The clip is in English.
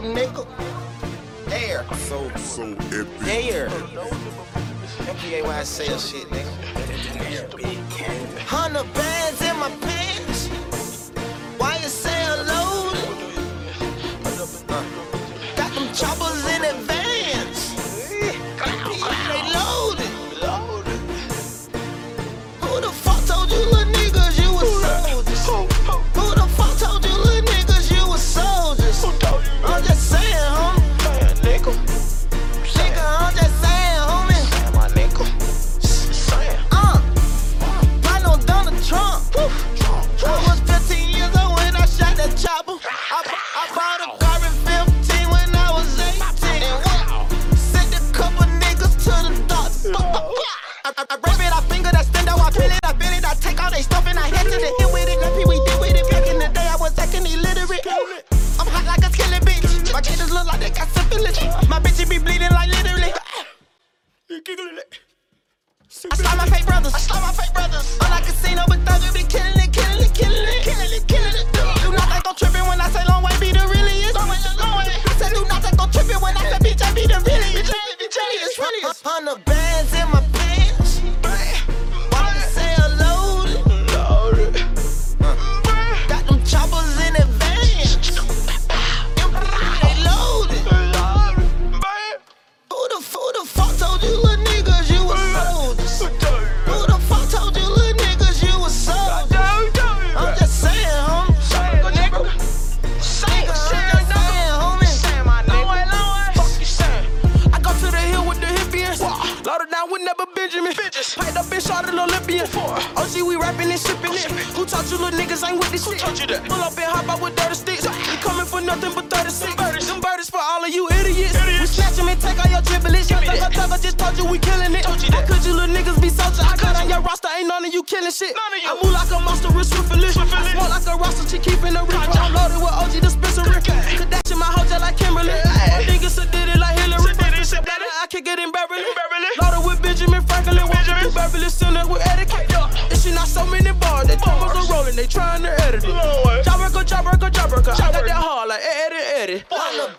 nickel, nickel. There. So, so epic. There. MPA why I sell shit, nigga. Hundred bands in my pants. That we did with it back in the day, I was acting illiterate. I'm hot like a skillet bitch. My kids look like they got syphilis. My bitch be bleeding like literally. I saw my fake brothers. I saw my fake brothers. All I On a casino, but thugs be killing it, killing it, killing it, killing it, killing it. Do not think I'm tripping when I say long way be the realest. Long way, long way. I said do not think I'm tripping when I say bitch I be the realest. Realest, realest. Hundred bands in my with never Benjamin. Piped up and shot an Olympian. OG, oh, we rapping and sipping it. Who taught you little niggas ain't with this shit? Told you that? Pull up and hop out with dirty sticks. We coming for nothing but 36. Them birdies for all of you idiots. We snatch them and take all your giblets. Your thugger just told you we killing it. How could you little niggas be soldier? I got on your roster, ain't none of you killing shit. I move like a monster with swiftly. I smoke like a roster, she keeping the reaper. I'm loaded with OG dispensary. Kardashian my hoe just Benjamin Beverly Center with etiquette. And she not so many bars. They cameras are rolling. They trying to edit it. Job worker, job worker, job worker. I got that hard like Eddie, Eddie. Hundred